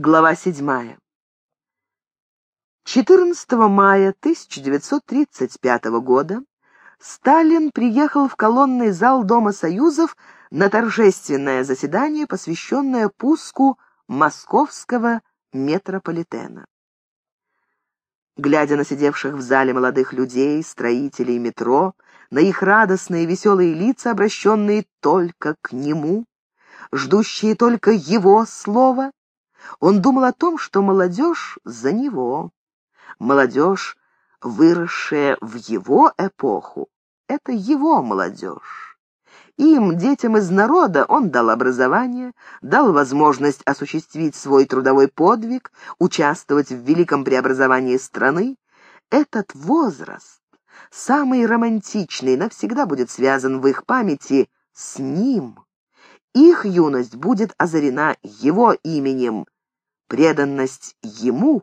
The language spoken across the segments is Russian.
Глава 7. 14 мая 1935 года Сталин приехал в колонный зал Дома Союзов на торжественное заседание, посвященное пуску московского метрополитена. Глядя на сидевших в зале молодых людей, строителей метро, на их радостные веселые лица, обращенные только к нему, ждущие только его слова, он думал о том, что молодежь за него. Молодежь, выросшая в его эпоху, это его молодежь. Им, детям из народа, он дал образование, дал возможность осуществить свой трудовой подвиг, участвовать в великом преобразовании страны. Этот возраст, самый романтичный, навсегда будет связан в их памяти с ним. Их юность будет озарена его именем, преданность ему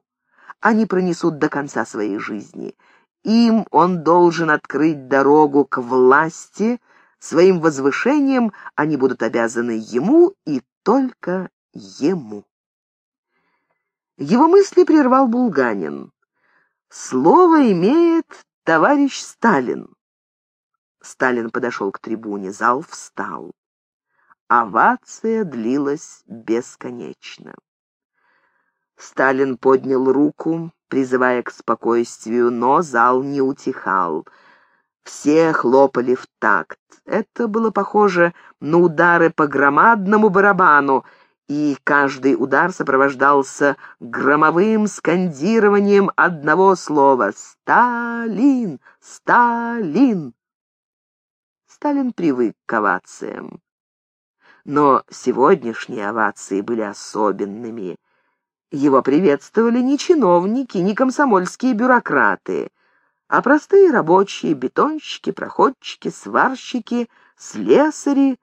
они пронесут до конца своей жизни. Им он должен открыть дорогу к власти, своим возвышением они будут обязаны ему и только ему. Его мысли прервал Булганин. «Слово имеет товарищ Сталин». Сталин подошел к трибуне, зал встал. Овация длилась бесконечно. Сталин поднял руку, призывая к спокойствию, но зал не утихал. Все хлопали в такт. Это было похоже на удары по громадному барабану, и каждый удар сопровождался громовым скандированием одного слова «Сталин! Сталин!». Сталин привык к овациям. Но сегодняшние овации были особенными. Его приветствовали не чиновники, не комсомольские бюрократы, а простые рабочие, бетонщики, проходчики, сварщики, слесари,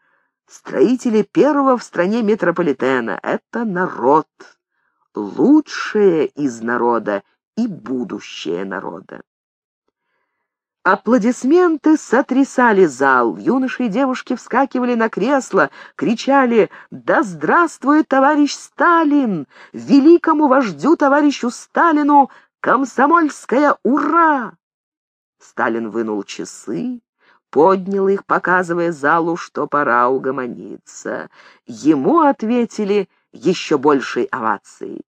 строители первого в стране метрополитена. Это народ, лучшее из народа и будущее народа. Аплодисменты сотрясали зал. Юноши и девушки вскакивали на кресло, кричали «Да здравствует товарищ Сталин! Великому вождю товарищу Сталину! Комсомольская ура!» Сталин вынул часы, поднял их, показывая залу, что пора угомониться. Ему ответили еще большей овацией.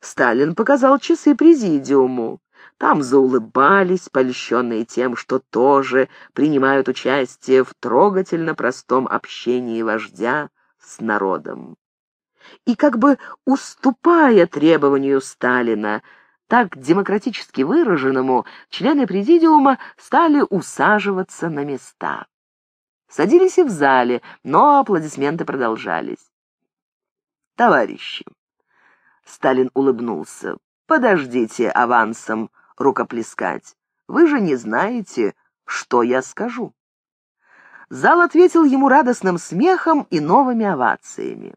Сталин показал часы президиуму. Там заулыбались, польщенные тем, что тоже принимают участие в трогательно простом общении вождя с народом. И как бы уступая требованию Сталина, так демократически выраженному, члены президиума стали усаживаться на места. Садились и в зале, но аплодисменты продолжались. «Товарищи!» Сталин улыбнулся. «Подождите авансом рукоплескать. Вы же не знаете, что я скажу». Зал ответил ему радостным смехом и новыми овациями.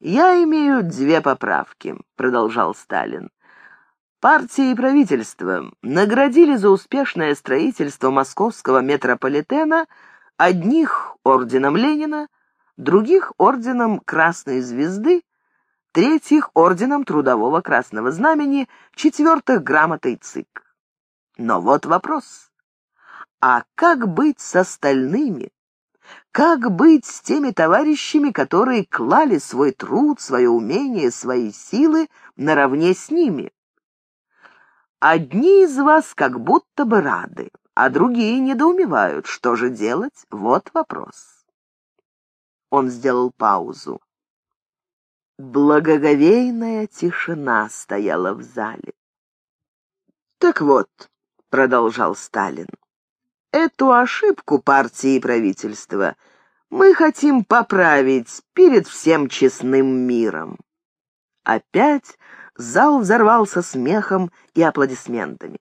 «Я имею две поправки», — продолжал Сталин. Партия и правительство наградили за успешное строительство московского метрополитена одних орденом Ленина, других орденом Красной Звезды третьих — орденом Трудового Красного Знамени, четвертых — грамотой ЦИК. Но вот вопрос. А как быть с остальными? Как быть с теми товарищами, которые клали свой труд, свое умение, свои силы наравне с ними? Одни из вас как будто бы рады, а другие недоумевают, что же делать, вот вопрос. Он сделал паузу. Благоговейная тишина стояла в зале. «Так вот», — продолжал Сталин, — «эту ошибку партии и правительства мы хотим поправить перед всем честным миром». Опять зал взорвался смехом и аплодисментами.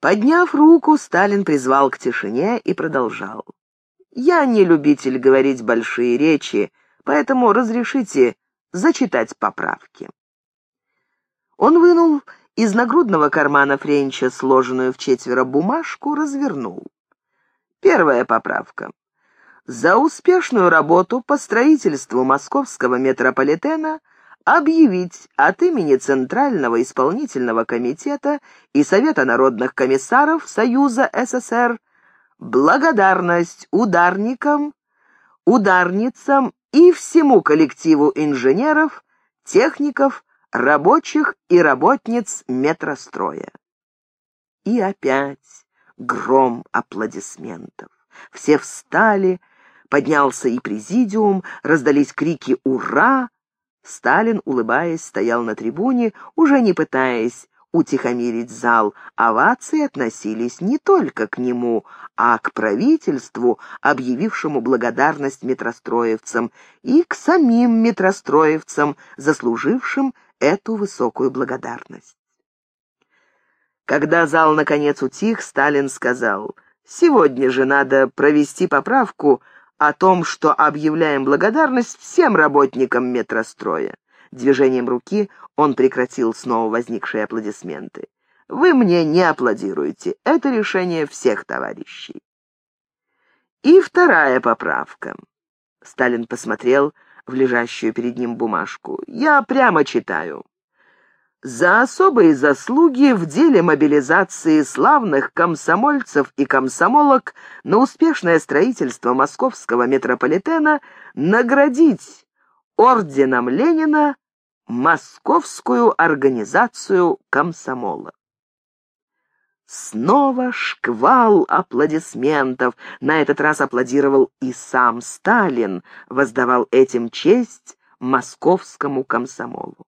Подняв руку, Сталин призвал к тишине и продолжал. «Я не любитель говорить большие речи, поэтому разрешите зачитать поправки. Он вынул из нагрудного кармана Френча сложенную в четверо бумажку, развернул. Первая поправка. за успешную работу по строительству московского метрополитена объявить от имени Центрального исполнительного комитета и Совета народных комиссаров Союза СССР благодарность ударникам, ударницам и всему коллективу инженеров, техников, рабочих и работниц метростроя. И опять гром аплодисментов. Все встали, поднялся и президиум, раздались крики «Ура!». Сталин, улыбаясь, стоял на трибуне, уже не пытаясь утихомирить зал. Овации относились не только к нему, а к правительству, объявившему благодарность метростроевцам, и к самим метростроевцам, заслужившим эту высокую благодарность. Когда зал наконец утих, Сталин сказал, «Сегодня же надо провести поправку о том, что объявляем благодарность всем работникам метростроя». Движением руки он прекратил снова возникшие аплодисменты. «Вы мне не аплодируете. Это решение всех товарищей». И вторая поправка. Сталин посмотрел в лежащую перед ним бумажку. «Я прямо читаю. За особые заслуги в деле мобилизации славных комсомольцев и комсомолок на успешное строительство московского метрополитена наградить орденом Ленина Московскую организацию комсомола. Снова шквал аплодисментов. На этот раз аплодировал и сам Сталин, воздавал этим честь московскому комсомолу.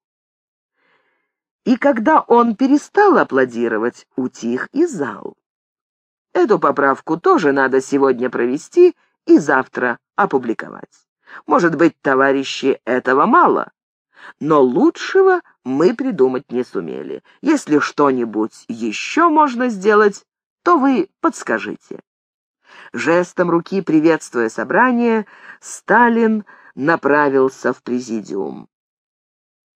И когда он перестал аплодировать, утих и зал. Эту поправку тоже надо сегодня провести и завтра опубликовать. Может быть, товарищи, этого мало, но лучшего мы придумать не сумели. Если что-нибудь еще можно сделать, то вы подскажите». Жестом руки, приветствуя собрание, Сталин направился в президиум.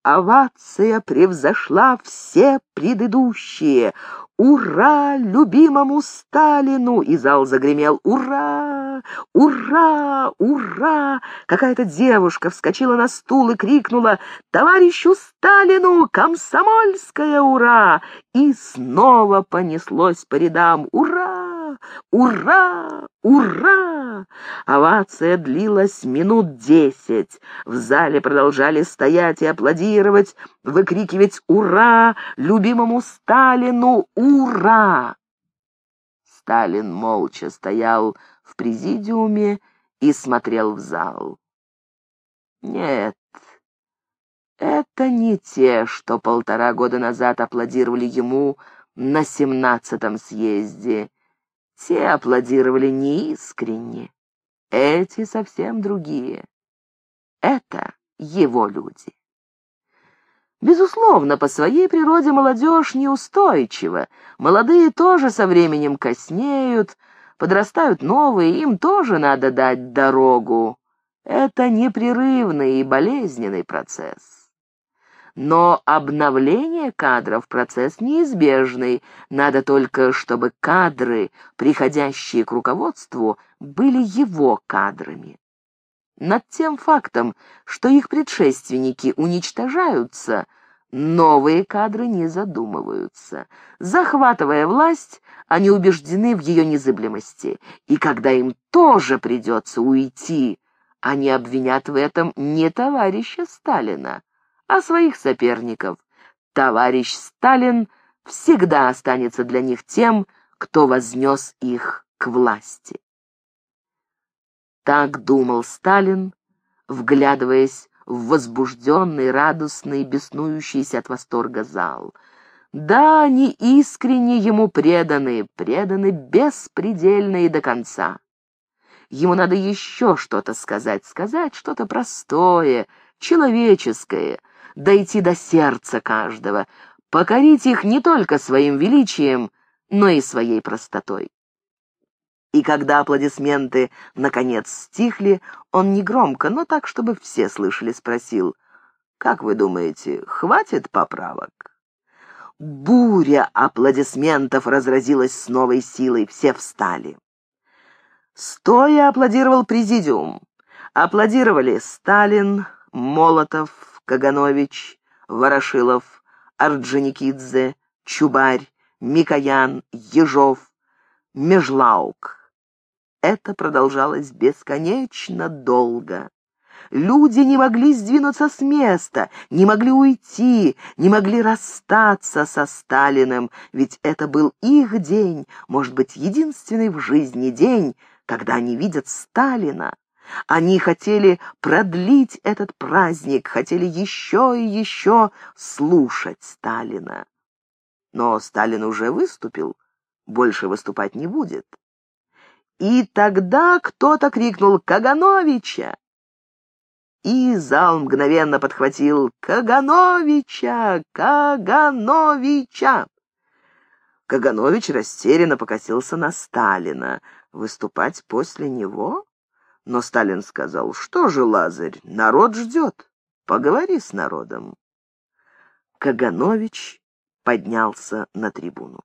Овация превзошла все предыдущие. «Ура любимому Сталину!» И зал загремел «Ура! Ура! Ура!» Какая-то девушка вскочила на стул и крикнула «Товарищу Сталину! Комсомольская ура!» И снова понеслось по рядам «Ура! Ура! Ура!» Овация длилась минут десять. В зале продолжали стоять и аплодировать, выкрикивать «Ура! Любимому Сталину! Ура!» Сталин молча стоял в президиуме и смотрел в зал. Нет, это не те, что полтора года назад аплодировали ему на семнадцатом съезде. Те аплодировали неискренне. Эти совсем другие. Это его люди. Безусловно, по своей природе молодежь неустойчива. Молодые тоже со временем коснеют, подрастают новые, им тоже надо дать дорогу. Это непрерывный и болезненный процесс. Но обновление кадров — процесс неизбежный. Надо только, чтобы кадры, приходящие к руководству, были его кадрами. Над тем фактом, что их предшественники уничтожаются, новые кадры не задумываются. Захватывая власть, они убеждены в ее незыблемости, и когда им тоже придется уйти, они обвинят в этом не товарища Сталина, а своих соперников. Товарищ Сталин всегда останется для них тем, кто вознес их к власти. Так думал Сталин, вглядываясь в возбужденный, радостный, беснующийся от восторга зал. Да, они искренне ему преданы, преданы беспредельно и до конца. Ему надо еще что-то сказать, сказать что-то простое, человеческое, дойти до сердца каждого, покорить их не только своим величием, но и своей простотой. И когда аплодисменты наконец стихли, он негромко, но так, чтобы все слышали, спросил, «Как вы думаете, хватит поправок?» Буря аплодисментов разразилась с новой силой, все встали. Стоя аплодировал президиум. Аплодировали Сталин, Молотов, Каганович, Ворошилов, Орджоникидзе, Чубарь, Микоян, Ежов, Межлаук. Это продолжалось бесконечно долго. Люди не могли сдвинуться с места, не могли уйти, не могли расстаться со Сталиным, ведь это был их день, может быть, единственный в жизни день, когда они видят Сталина. Они хотели продлить этот праздник, хотели еще и еще слушать Сталина. Но Сталин уже выступил, больше выступать не будет. И тогда кто-то крикнул «Кагановича!» И зал мгновенно подхватил «Кагановича! Кагановича!» Каганович растерянно покосился на Сталина. Выступать после него? Но Сталин сказал, что же, Лазарь, народ ждет. Поговори с народом. Каганович поднялся на трибуну.